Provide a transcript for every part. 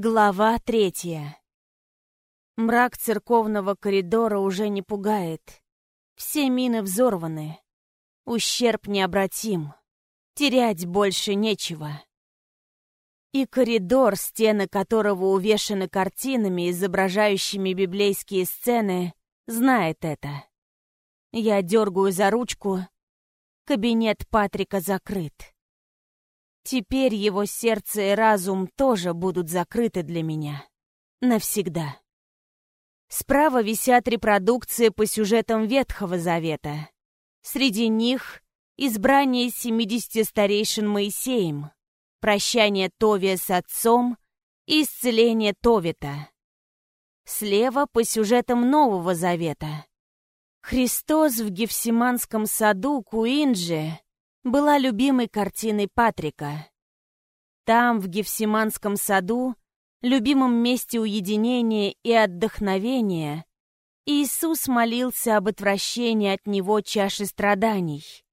Глава третья. Мрак церковного коридора уже не пугает. Все мины взорваны. Ущерб необратим. Терять больше нечего. И коридор, стены которого увешаны картинами, изображающими библейские сцены, знает это. Я дергаю за ручку. Кабинет Патрика закрыт. Теперь его сердце и разум тоже будут закрыты для меня. Навсегда. Справа висят репродукции по сюжетам Ветхого Завета. Среди них избрание 70 старейшин Моисеем, прощание Товия с отцом и исцеление Товита. Слева по сюжетам Нового Завета. Христос в Гефсиманском саду Куинджи была любимой картиной Патрика. Там, в Гефсиманском саду, любимом месте уединения и отдохновения, Иисус молился об отвращении от Него чаши страданий.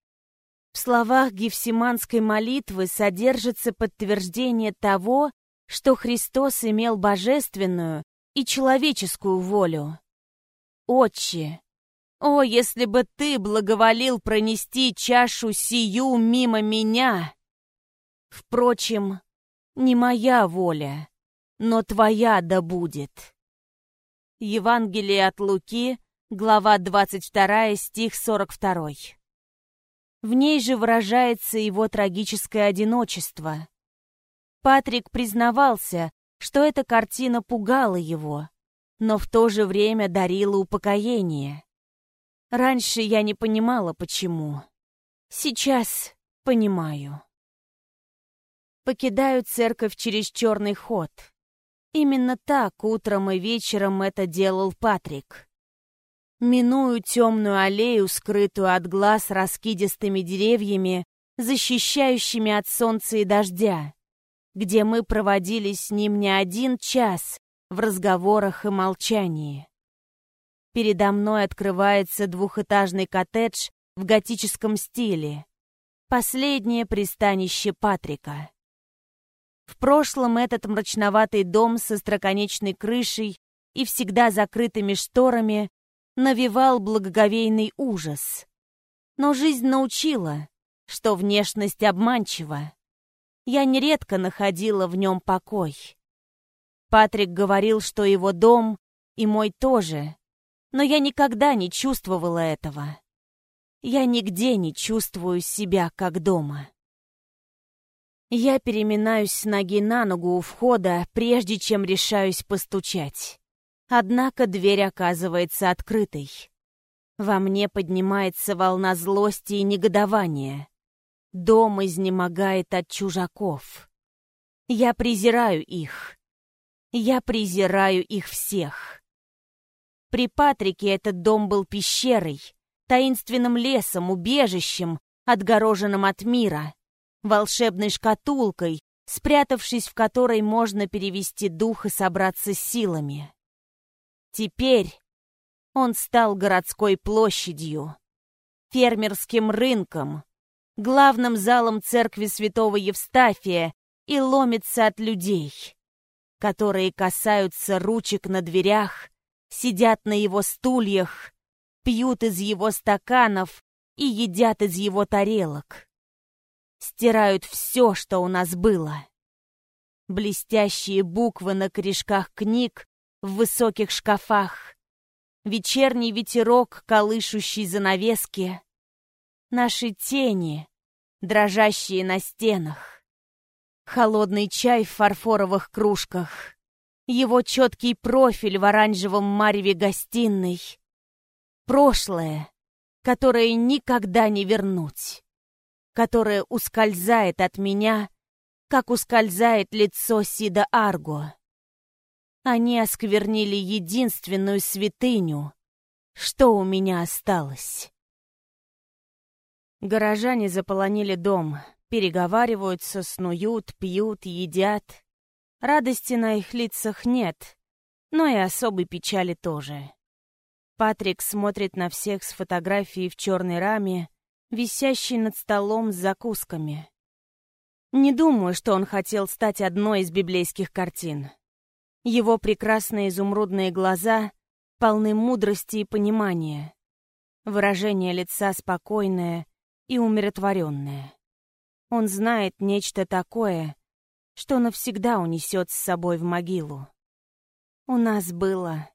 В словах Гефсиманской молитвы содержится подтверждение того, что Христос имел божественную и человеческую волю. «Отче, о, если бы ты благоволил пронести чашу сию мимо меня! Впрочем, не моя воля, но твоя да будет. Евангелие от Луки, глава 22, стих 42. В ней же выражается его трагическое одиночество. Патрик признавался, что эта картина пугала его, но в то же время дарила упокоение. Раньше я не понимала, почему. Сейчас понимаю. Покидаю церковь через черный ход. Именно так утром и вечером это делал Патрик. Миную темную аллею, скрытую от глаз раскидистыми деревьями, защищающими от солнца и дождя, где мы проводили с ним не один час в разговорах и молчании. Передо мной открывается двухэтажный коттедж в готическом стиле. Последнее пристанище Патрика. В прошлом этот мрачноватый дом со строконечной крышей и всегда закрытыми шторами навевал благоговейный ужас. Но жизнь научила, что внешность обманчива. Я нередко находила в нем покой. Патрик говорил, что его дом и мой тоже но я никогда не чувствовала этого. Я нигде не чувствую себя как дома. Я переминаюсь с ноги на ногу у входа, прежде чем решаюсь постучать. Однако дверь оказывается открытой. Во мне поднимается волна злости и негодования. Дом изнемогает от чужаков. Я презираю их. Я презираю их всех. При Патрике этот дом был пещерой, таинственным лесом, убежищем, отгороженным от мира, волшебной шкатулкой, спрятавшись в которой можно перевести дух и собраться с силами. Теперь он стал городской площадью, фермерским рынком, главным залом церкви святого Евстафия и ломится от людей, которые касаются ручек на дверях сидят на его стульях, пьют из его стаканов и едят из его тарелок. Стирают все, что у нас было. Блестящие буквы на корешках книг в высоких шкафах, вечерний ветерок, колышущий занавески, наши тени, дрожащие на стенах, холодный чай в фарфоровых кружках — его четкий профиль в оранжевом мареве гостиной. Прошлое, которое никогда не вернуть, которое ускользает от меня, как ускользает лицо Сида Арго. Они осквернили единственную святыню, что у меня осталось. Горожане заполонили дом, переговариваются, снуют, пьют, едят. Радости на их лицах нет, но и особой печали тоже. Патрик смотрит на всех с фотографией в черной раме, висящей над столом с закусками. Не думаю, что он хотел стать одной из библейских картин. Его прекрасные изумрудные глаза полны мудрости и понимания. Выражение лица спокойное и умиротворенное. Он знает нечто такое, что навсегда унесет с собой в могилу. У нас было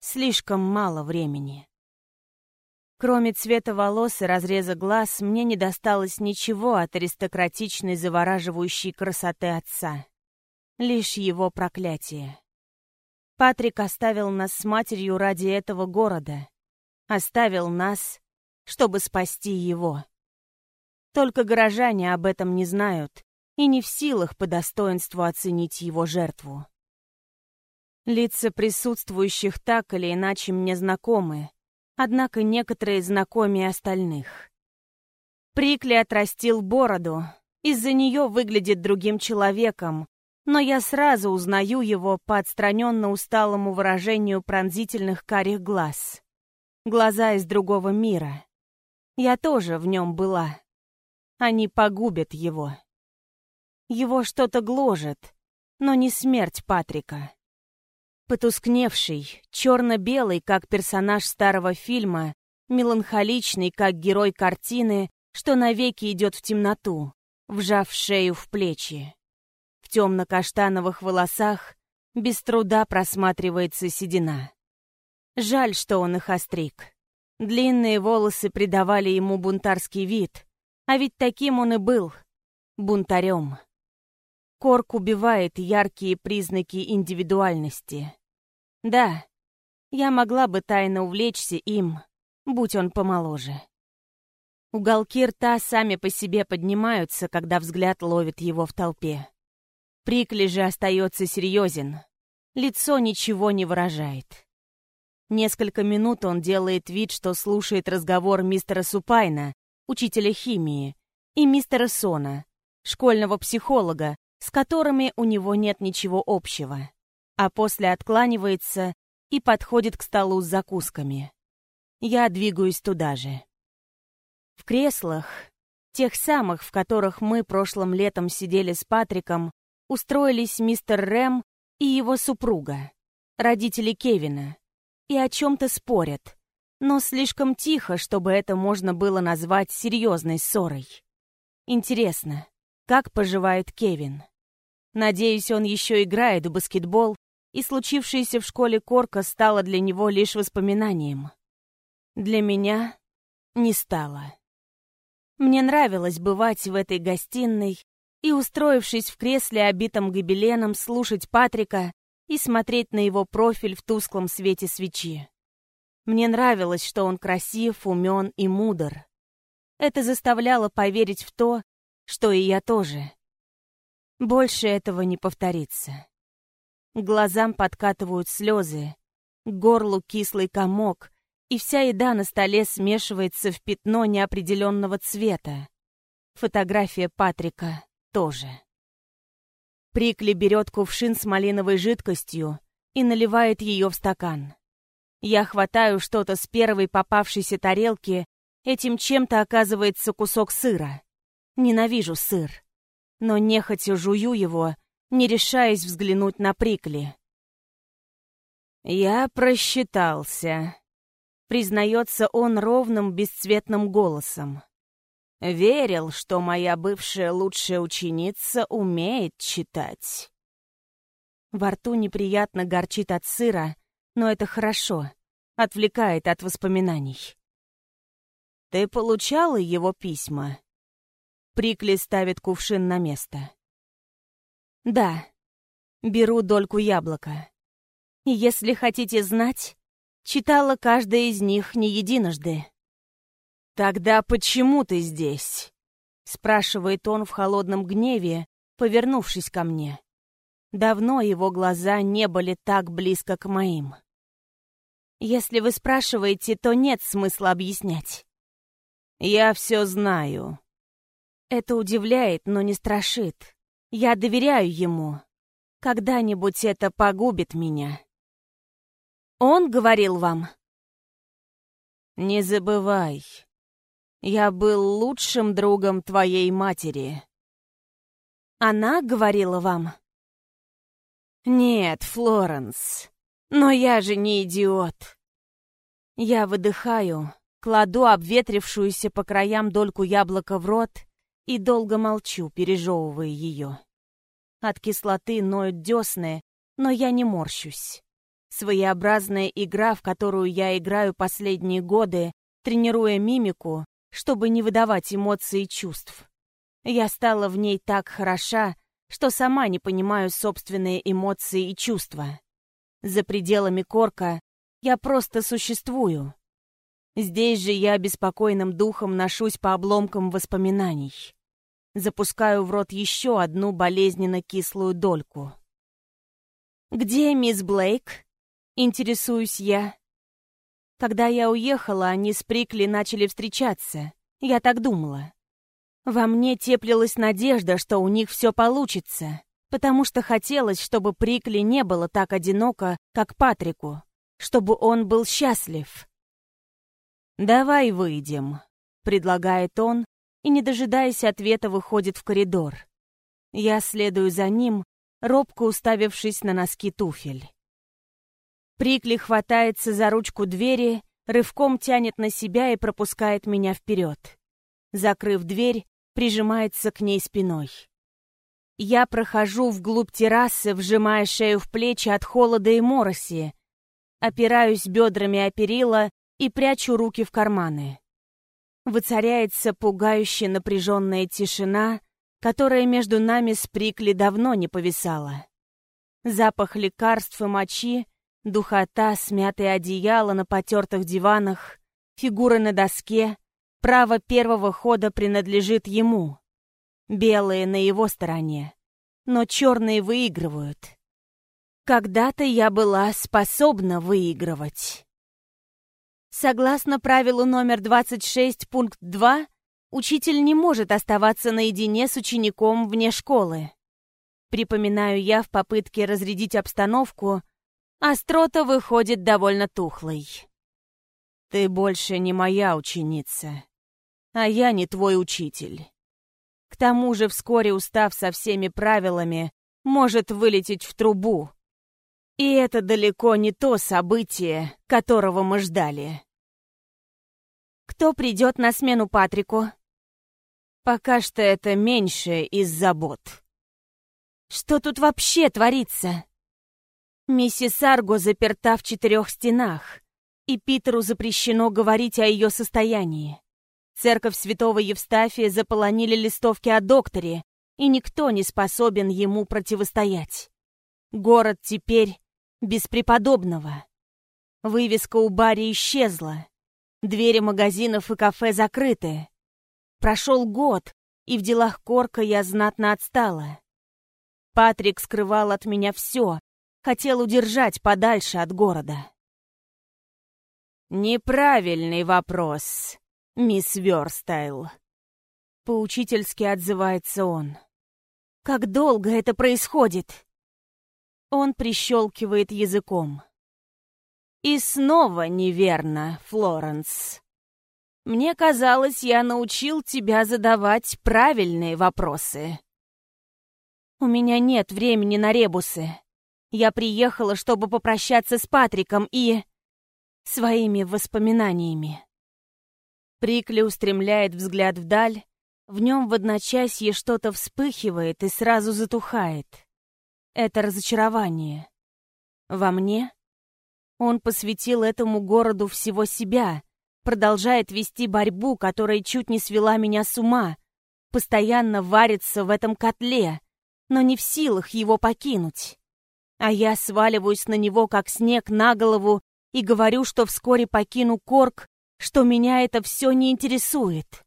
слишком мало времени. Кроме цвета волос и разреза глаз, мне не досталось ничего от аристократичной завораживающей красоты отца. Лишь его проклятие. Патрик оставил нас с матерью ради этого города. Оставил нас, чтобы спасти его. Только горожане об этом не знают и не в силах по достоинству оценить его жертву. Лица присутствующих так или иначе мне знакомы, однако некоторые знакомее остальных. Прикли отрастил бороду, из-за нее выглядит другим человеком, но я сразу узнаю его по отстраненно усталому выражению пронзительных карих глаз. Глаза из другого мира. Я тоже в нем была. Они погубят его. Его что-то гложет, но не смерть Патрика. Потускневший, черно-белый, как персонаж старого фильма, меланхоличный, как герой картины, что навеки идет в темноту, вжав шею в плечи. В темно-каштановых волосах без труда просматривается седина. Жаль, что он их остриг. Длинные волосы придавали ему бунтарский вид, а ведь таким он и был — бунтарем. Корк убивает яркие признаки индивидуальности. Да, я могла бы тайно увлечься им, будь он помоложе. Уголки рта сами по себе поднимаются, когда взгляд ловит его в толпе. Прикли же остается серьезен. Лицо ничего не выражает. Несколько минут он делает вид, что слушает разговор мистера Супайна, учителя химии, и мистера Сона, школьного психолога, с которыми у него нет ничего общего а после откланивается и подходит к столу с закусками. Я двигаюсь туда же. В креслах, тех самых, в которых мы прошлым летом сидели с Патриком, устроились мистер Рэм и его супруга, родители Кевина, и о чем-то спорят, но слишком тихо, чтобы это можно было назвать серьезной ссорой. Интересно, как поживает Кевин? Надеюсь, он еще играет в баскетбол и случившееся в школе Корка стало для него лишь воспоминанием. Для меня не стало. Мне нравилось бывать в этой гостиной и, устроившись в кресле, обитом гобеленом, слушать Патрика и смотреть на его профиль в тусклом свете свечи. Мне нравилось, что он красив, умен и мудр. Это заставляло поверить в то, что и я тоже. Больше этого не повторится. Глазам подкатывают слезы, к горлу кислый комок, и вся еда на столе смешивается в пятно неопределенного цвета. Фотография Патрика тоже. Прикли берет кувшин с малиновой жидкостью и наливает ее в стакан. Я хватаю что-то с первой попавшейся тарелки, этим чем-то оказывается кусок сыра. Ненавижу сыр. Но нехотя жую его не решаясь взглянуть на Прикли. «Я просчитался», — признается он ровным, бесцветным голосом. «Верил, что моя бывшая лучшая ученица умеет читать». Во рту неприятно горчит от сыра, но это хорошо, отвлекает от воспоминаний. «Ты получала его письма?» Прикли ставит кувшин на место. Да, беру дольку яблока. Если хотите знать, читала каждая из них не единожды. «Тогда почему ты здесь?» — спрашивает он в холодном гневе, повернувшись ко мне. Давно его глаза не были так близко к моим. Если вы спрашиваете, то нет смысла объяснять. Я все знаю. Это удивляет, но не страшит. Я доверяю ему. Когда-нибудь это погубит меня. Он говорил вам? Не забывай, я был лучшим другом твоей матери. Она говорила вам? Нет, Флоренс, но я же не идиот. Я выдыхаю, кладу обветрившуюся по краям дольку яблока в рот и долго молчу, пережевывая ее. От кислоты ноют десны, но я не морщусь. Своеобразная игра, в которую я играю последние годы, тренируя мимику, чтобы не выдавать эмоций и чувств. Я стала в ней так хороша, что сама не понимаю собственные эмоции и чувства. За пределами корка я просто существую. Здесь же я беспокойным духом ношусь по обломкам воспоминаний. Запускаю в рот еще одну болезненно кислую дольку. «Где мисс Блейк?» — интересуюсь я. Когда я уехала, они с Прикли начали встречаться. Я так думала. Во мне теплилась надежда, что у них все получится, потому что хотелось, чтобы Прикли не было так одиноко, как Патрику, чтобы он был счастлив. «Давай выйдем», — предлагает он, и, не дожидаясь ответа, выходит в коридор. Я следую за ним, робко уставившись на носки туфель. Прикли хватается за ручку двери, рывком тянет на себя и пропускает меня вперед. Закрыв дверь, прижимается к ней спиной. Я прохожу вглубь террасы, вжимая шею в плечи от холода и мороси, опираюсь бедрами о перила и прячу руки в карманы. Воцаряется пугающе напряженная тишина, которая между нами с Прикли давно не повисала. Запах лекарств и мочи, духота, смятые одеяла на потертых диванах, фигуры на доске, право первого хода принадлежит ему. Белые на его стороне, но черные выигрывают. Когда-то я была способна выигрывать. Согласно правилу номер 26, пункт 2, учитель не может оставаться наедине с учеником вне школы. Припоминаю я в попытке разрядить обстановку, острота выходит довольно тухлой. «Ты больше не моя ученица, а я не твой учитель. К тому же вскоре устав со всеми правилами, может вылететь в трубу, и это далеко не то событие, которого мы ждали. Кто придет на смену Патрику? Пока что это меньше из забот. Что тут вообще творится? Миссис Арго заперта в четырех стенах, и Питеру запрещено говорить о ее состоянии. Церковь святого Евстафия заполонили листовки о докторе, и никто не способен ему противостоять. Город теперь без преподобного. Вывеска у Барри исчезла. Двери магазинов и кафе закрыты. Прошел год, и в делах Корка я знатно отстала. Патрик скрывал от меня все, хотел удержать подальше от города. «Неправильный вопрос, мисс Верстайл», — поучительски отзывается он. «Как долго это происходит?» Он прищелкивает языком. И снова неверно, Флоренс. Мне казалось, я научил тебя задавать правильные вопросы. У меня нет времени на ребусы. Я приехала, чтобы попрощаться с Патриком и... своими воспоминаниями. Прикли устремляет взгляд вдаль, в нем в одночасье что-то вспыхивает и сразу затухает это разочарование. Во мне? Он посвятил этому городу всего себя, продолжает вести борьбу, которая чуть не свела меня с ума, постоянно варится в этом котле, но не в силах его покинуть. А я сваливаюсь на него, как снег на голову, и говорю, что вскоре покину Корк, что меня это все не интересует.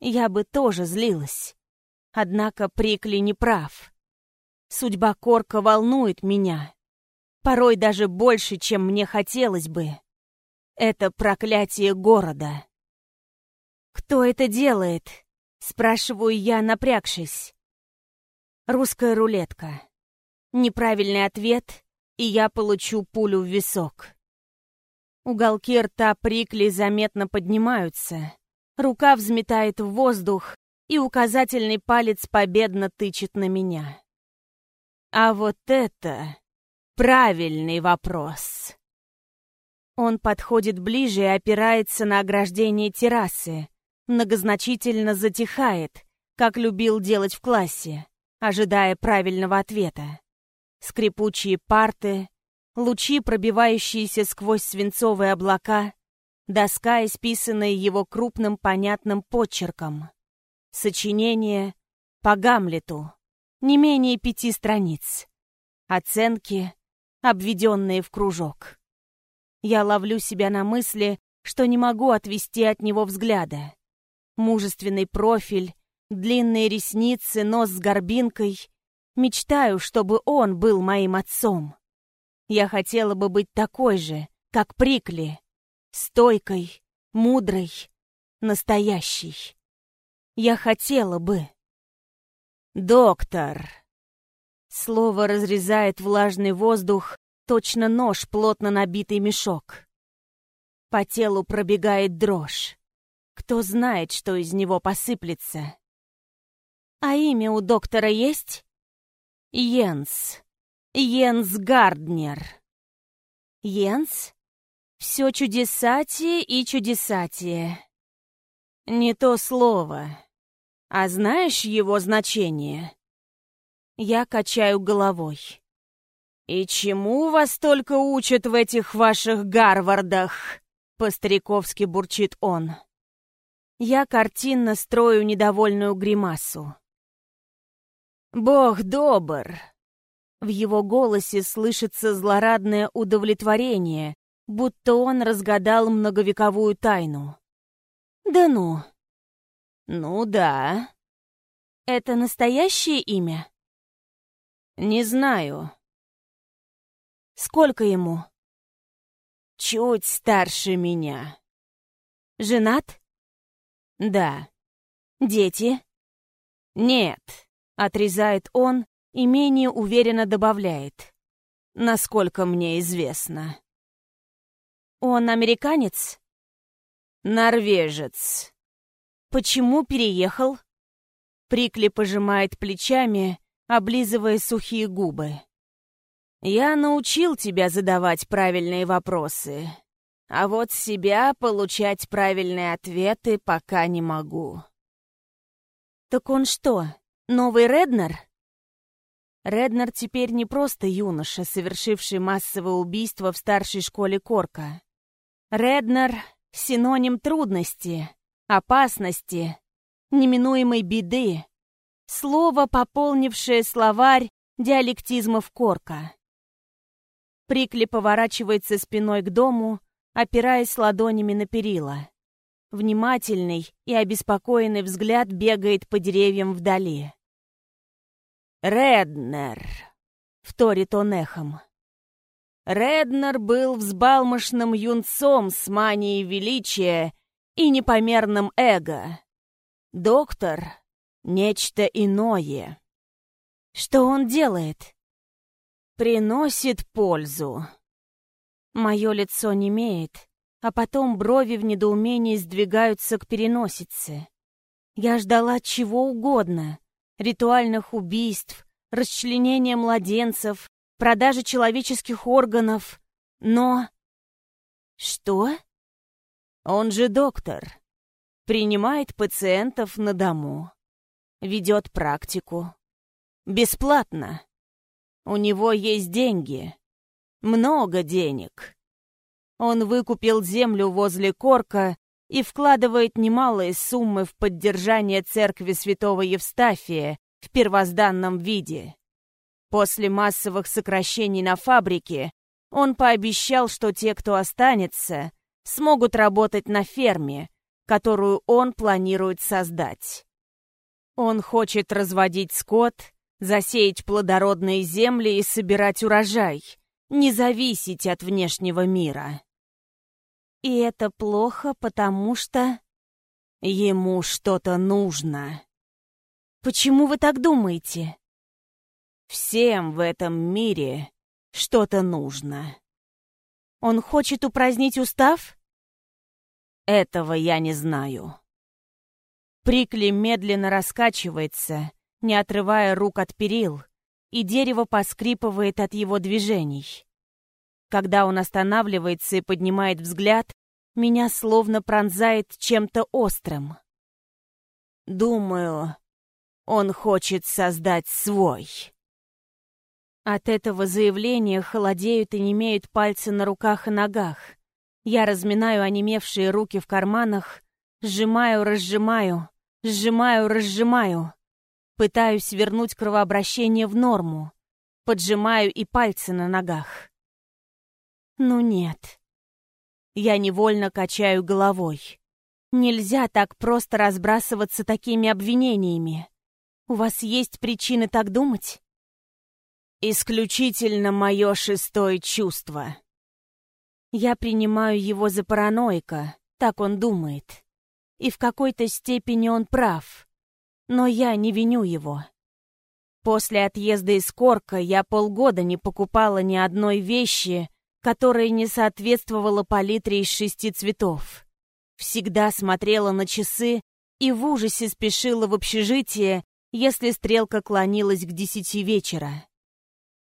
Я бы тоже злилась. Однако Прикли не прав. Судьба Корка волнует меня. Порой даже больше, чем мне хотелось бы. Это проклятие города. «Кто это делает?» — спрашиваю я, напрягшись. «Русская рулетка». Неправильный ответ, и я получу пулю в висок. Уголки рта Прикли заметно поднимаются. Рука взметает в воздух, и указательный палец победно тычет на меня. А вот это правильный вопрос. Он подходит ближе и опирается на ограждение террасы, многозначительно затихает, как любил делать в классе, ожидая правильного ответа. Скрипучие парты, лучи, пробивающиеся сквозь свинцовые облака, доска, исписанная его крупным понятным почерком. Сочинение по Гамлету, не менее пяти страниц. Оценки, обведенные в кружок. Я ловлю себя на мысли, что не могу отвести от него взгляда. Мужественный профиль, длинные ресницы, нос с горбинкой. Мечтаю, чтобы он был моим отцом. Я хотела бы быть такой же, как Прикли, стойкой, мудрой, настоящей. Я хотела бы. «Доктор!» Слово разрезает влажный воздух, точно нож, плотно набитый мешок. По телу пробегает дрожь. Кто знает, что из него посыплется. А имя у доктора есть? Йенс. Йенс Гарднер. Йенс? Все чудесатие и чудесатие. Не то слово. А знаешь его значение? Я качаю головой. «И чему вас только учат в этих ваших Гарвардах?» По-стариковски бурчит он. Я картинно строю недовольную гримасу. «Бог добр!» В его голосе слышится злорадное удовлетворение, будто он разгадал многовековую тайну. «Да ну!» «Ну да». «Это настоящее имя?» «Не знаю». «Сколько ему?» «Чуть старше меня». «Женат?» «Да». «Дети?» «Нет», — отрезает он и менее уверенно добавляет. «Насколько мне известно». «Он американец?» «Норвежец». «Почему переехал?» Прикли пожимает плечами, облизывая сухие губы. «Я научил тебя задавать правильные вопросы, а вот себя получать правильные ответы пока не могу». «Так он что, новый Реднер?» Реднер теперь не просто юноша, совершивший массовое убийство в старшей школе Корка. Реднер — синоним трудности, опасности, неминуемой беды, Слово, пополнившее словарь диалектизмов Корка. Прикли поворачивается спиной к дому, опираясь ладонями на перила. Внимательный и обеспокоенный взгляд бегает по деревьям вдали. «Реднер», — вторит он эхом. Реднер был взбалмошным юнцом с манией величия и непомерным эго. Доктор Нечто иное. Что он делает? Приносит пользу. Мое лицо немеет, а потом брови в недоумении сдвигаются к переносице. Я ждала чего угодно. Ритуальных убийств, расчленения младенцев, продажи человеческих органов. Но... Что? Он же доктор. Принимает пациентов на дому ведет практику. Бесплатно. У него есть деньги. Много денег. Он выкупил землю возле Корка и вкладывает немалые суммы в поддержание церкви святого Евстафия в первозданном виде. После массовых сокращений на фабрике он пообещал, что те, кто останется, смогут работать на ферме, которую он планирует создать. Он хочет разводить скот, засеять плодородные земли и собирать урожай, не зависеть от внешнего мира. И это плохо, потому что... Ему что-то нужно. Почему вы так думаете? Всем в этом мире что-то нужно. Он хочет упразднить устав? Этого я не знаю. Прикли медленно раскачивается, не отрывая рук от перил, и дерево поскрипывает от его движений. Когда он останавливается и поднимает взгляд, меня словно пронзает чем-то острым. Думаю, он хочет создать свой. От этого заявления холодеют и немеют пальцы на руках и ногах. Я разминаю онемевшие руки в карманах, сжимаю, разжимаю, сжимаю, разжимаю. Пытаюсь вернуть кровообращение в норму. Поджимаю и пальцы на ногах. Ну нет. Я невольно качаю головой. Нельзя так просто разбрасываться такими обвинениями. У вас есть причины так думать? Исключительно мое шестое чувство. Я принимаю его за параноика, так он думает. И в какой-то степени он прав. Но я не виню его. После отъезда из Корка я полгода не покупала ни одной вещи, которая не соответствовала палитре из шести цветов. Всегда смотрела на часы и в ужасе спешила в общежитие, если стрелка клонилась к десяти вечера.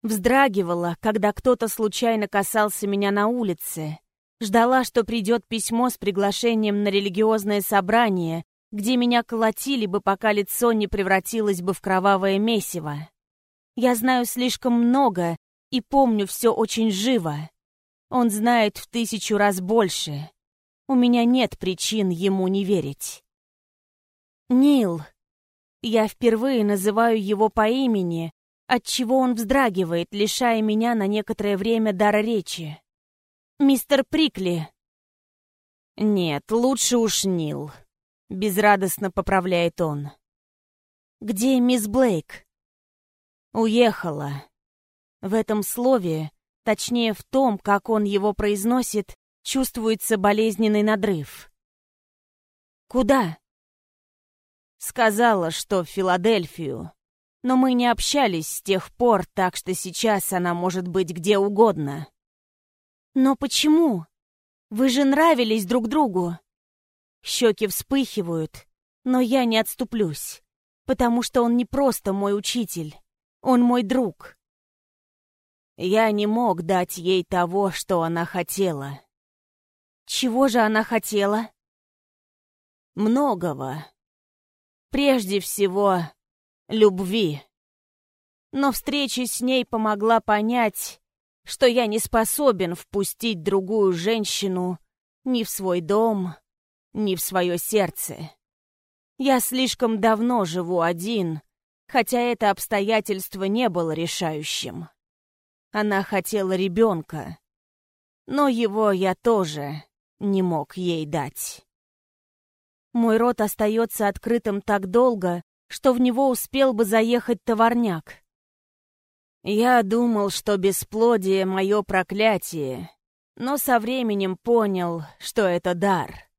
Вздрагивала, когда кто-то случайно касался меня на улице. Ждала, что придет письмо с приглашением на религиозное собрание, где меня колотили бы, пока лицо не превратилось бы в кровавое месиво. Я знаю слишком много и помню все очень живо. Он знает в тысячу раз больше. У меня нет причин ему не верить. Нил. Я впервые называю его по имени, отчего он вздрагивает, лишая меня на некоторое время дара речи. «Мистер Прикли!» «Нет, лучше уж Нил», — безрадостно поправляет он. «Где мисс Блейк?» «Уехала». В этом слове, точнее в том, как он его произносит, чувствуется болезненный надрыв. «Куда?» «Сказала, что в Филадельфию но мы не общались с тех пор, так что сейчас она может быть где угодно. Но почему? Вы же нравились друг другу. Щеки вспыхивают, но я не отступлюсь, потому что он не просто мой учитель, он мой друг. Я не мог дать ей того, что она хотела. Чего же она хотела? Многого. Прежде всего, любви. Но встреча с ней помогла понять, что я не способен впустить другую женщину ни в свой дом, ни в свое сердце. Я слишком давно живу один, хотя это обстоятельство не было решающим. Она хотела ребенка, но его я тоже не мог ей дать. Мой рот остается открытым так долго, что в него успел бы заехать товарняк. Я думал, что бесплодие — мое проклятие, но со временем понял, что это дар.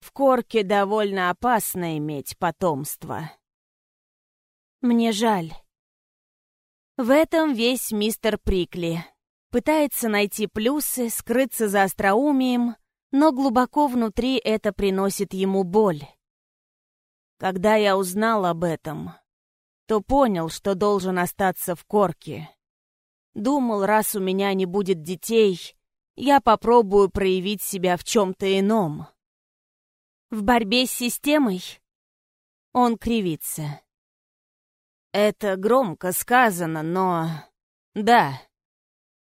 В корке довольно опасно иметь потомство. Мне жаль. В этом весь мистер Прикли. Пытается найти плюсы, скрыться за остроумием, но глубоко внутри это приносит ему боль. Когда я узнал об этом, то понял, что должен остаться в корке. Думал, раз у меня не будет детей, я попробую проявить себя в чем-то ином. В борьбе с системой? Он кривится. Это громко сказано, но... Да.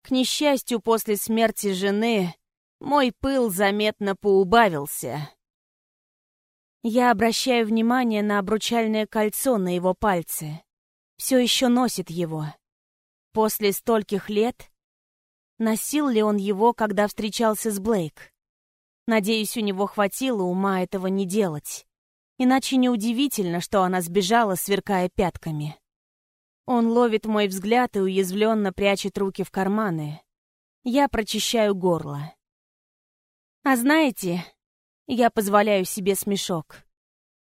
К несчастью, после смерти жены мой пыл заметно поубавился. Я обращаю внимание на обручальное кольцо на его пальце. Все еще носит его. После стольких лет носил ли он его, когда встречался с Блейк? Надеюсь, у него хватило ума этого не делать. Иначе неудивительно, что она сбежала, сверкая пятками. Он ловит мой взгляд и уязвленно прячет руки в карманы. Я прочищаю горло. А знаете, я позволяю себе смешок.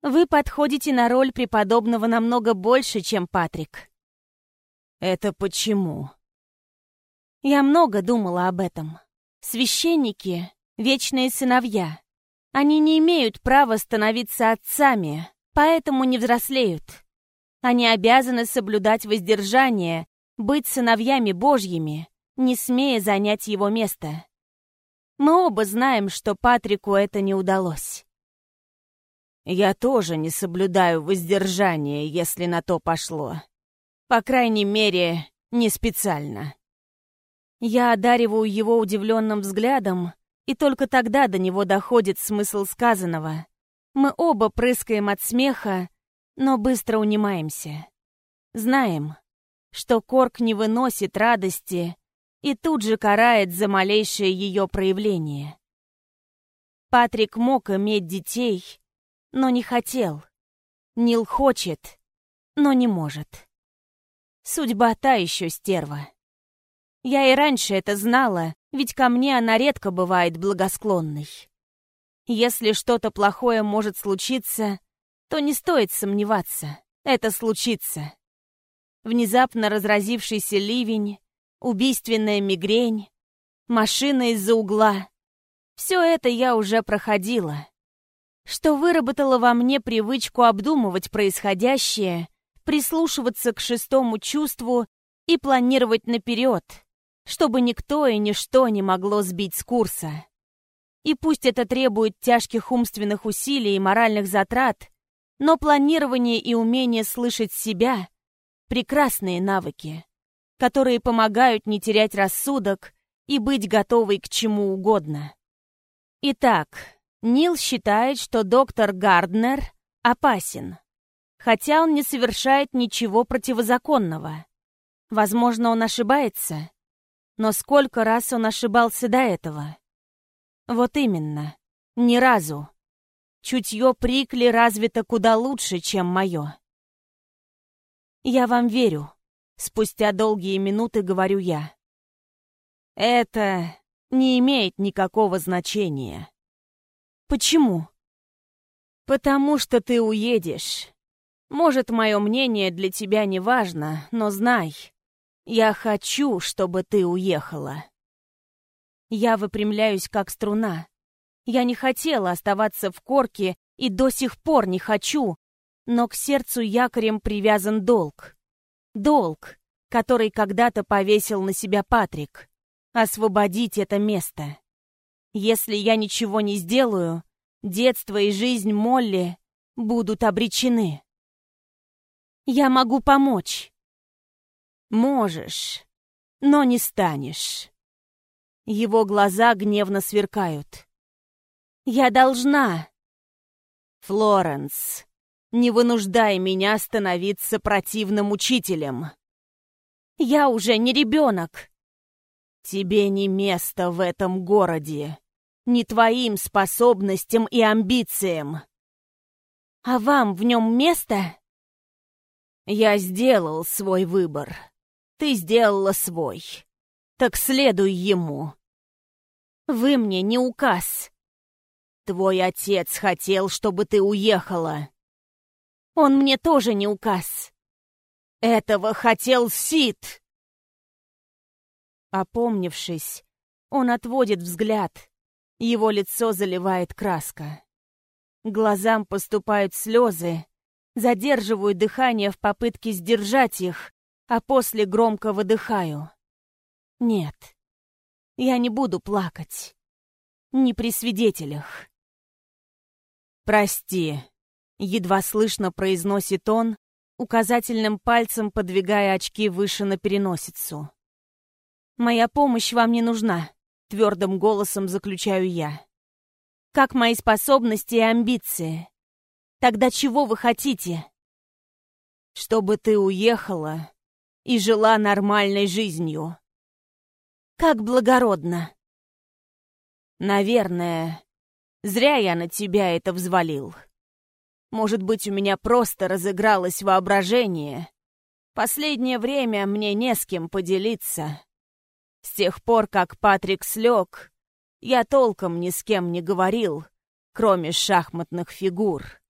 Вы подходите на роль преподобного намного больше, чем Патрик. Это почему? Я много думала об этом. Священники — вечные сыновья. Они не имеют права становиться отцами, поэтому не взрослеют. Они обязаны соблюдать воздержание, быть сыновьями Божьими, не смея занять его место. Мы оба знаем, что Патрику это не удалось. Я тоже не соблюдаю воздержание, если на то пошло. По крайней мере, не специально. Я одариваю его удивленным взглядом, и только тогда до него доходит смысл сказанного. Мы оба прыскаем от смеха, но быстро унимаемся. Знаем, что Корк не выносит радости и тут же карает за малейшее ее проявление. Патрик мог иметь детей, но не хотел. Нил хочет, но не может. Судьба та еще стерва. Я и раньше это знала, ведь ко мне она редко бывает благосклонной. Если что-то плохое может случиться, то не стоит сомневаться, это случится. Внезапно разразившийся ливень, убийственная мигрень, машина из-за угла. Все это я уже проходила. Что выработало во мне привычку обдумывать происходящее, прислушиваться к шестому чувству и планировать наперед, чтобы никто и ничто не могло сбить с курса. И пусть это требует тяжких умственных усилий и моральных затрат, но планирование и умение слышать себя — прекрасные навыки, которые помогают не терять рассудок и быть готовой к чему угодно. Итак, Нил считает, что доктор Гарднер опасен, хотя он не совершает ничего противозаконного. Возможно, он ошибается, но сколько раз он ошибался до этого? Вот именно, ни разу. Чутье Прикли развито куда лучше, чем мое. «Я вам верю», — спустя долгие минуты говорю я. «Это не имеет никакого значения». «Почему?» «Потому что ты уедешь. Может, мое мнение для тебя не важно, но знай, я хочу, чтобы ты уехала». Я выпрямляюсь, как струна. Я не хотела оставаться в корке и до сих пор не хочу, но к сердцу якорем привязан долг. Долг, который когда-то повесил на себя Патрик. Освободить это место. Если я ничего не сделаю, детство и жизнь Молли будут обречены. Я могу помочь. Можешь, но не станешь. Его глаза гневно сверкают. Я должна. Флоренс, не вынуждай меня становиться противным учителем. Я уже не ребенок. Тебе не место в этом городе, не твоим способностям и амбициям. А вам в нем место? Я сделал свой выбор. Ты сделала свой. Так следуй ему. Вы мне не указ. Твой отец хотел, чтобы ты уехала. Он мне тоже не указ. Этого хотел Сид. Опомнившись, он отводит взгляд. Его лицо заливает краска. Глазам поступают слезы, задерживаю дыхание в попытке сдержать их, а после громко выдыхаю. Нет, я не буду плакать. Не при свидетелях. «Прости», — едва слышно произносит он, указательным пальцем подвигая очки выше на переносицу. «Моя помощь вам не нужна», — твердым голосом заключаю я. «Как мои способности и амбиции? Тогда чего вы хотите?» «Чтобы ты уехала и жила нормальной жизнью». «Как благородно!» «Наверное, Зря я на тебя это взвалил. Может быть, у меня просто разыгралось воображение. Последнее время мне не с кем поделиться. С тех пор, как Патрик слег, я толком ни с кем не говорил, кроме шахматных фигур.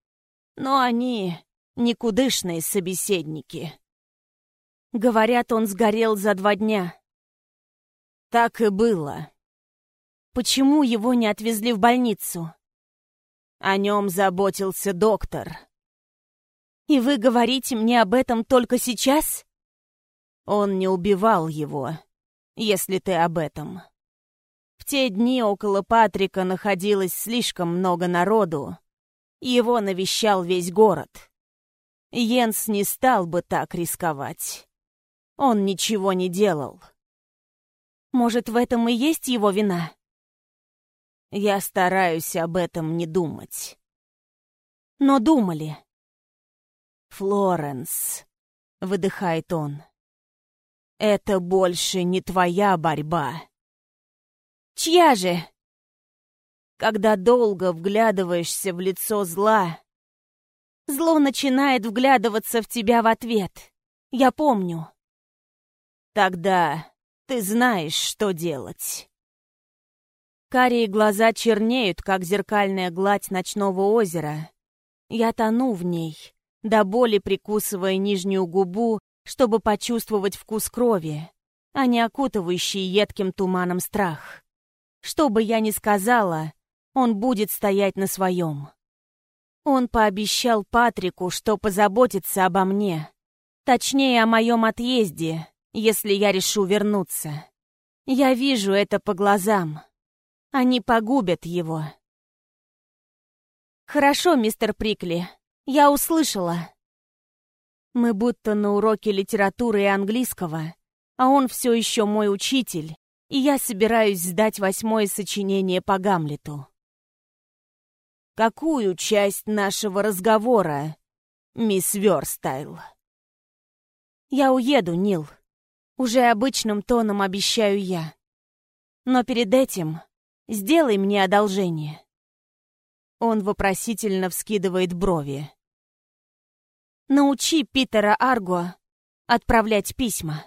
Но они никудышные собеседники. Говорят, он сгорел за два дня. Так и было. Почему его не отвезли в больницу? О нем заботился доктор. И вы говорите мне об этом только сейчас? Он не убивал его, если ты об этом. В те дни около Патрика находилось слишком много народу. Его навещал весь город. Йенс не стал бы так рисковать. Он ничего не делал. Может, в этом и есть его вина? Я стараюсь об этом не думать. Но думали. «Флоренс», — выдыхает он, — «это больше не твоя борьба». «Чья же?» Когда долго вглядываешься в лицо зла, зло начинает вглядываться в тебя в ответ. Я помню. Тогда ты знаешь, что делать. Карие глаза чернеют, как зеркальная гладь ночного озера. Я тону в ней, до боли прикусывая нижнюю губу, чтобы почувствовать вкус крови, а не окутывающий едким туманом страх. Что бы я ни сказала, он будет стоять на своем. Он пообещал Патрику, что позаботится обо мне. Точнее, о моем отъезде, если я решу вернуться. Я вижу это по глазам. Они погубят его. Хорошо, мистер Прикли, я услышала. Мы будто на уроке литературы и английского, а он все еще мой учитель, и я собираюсь сдать восьмое сочинение по Гамлету. Какую часть нашего разговора, мисс Верстайл? Я уеду, Нил. Уже обычным тоном обещаю я. Но перед этим сделай мне одолжение. Он вопросительно вскидывает брови. Научи Питера Арго отправлять письма.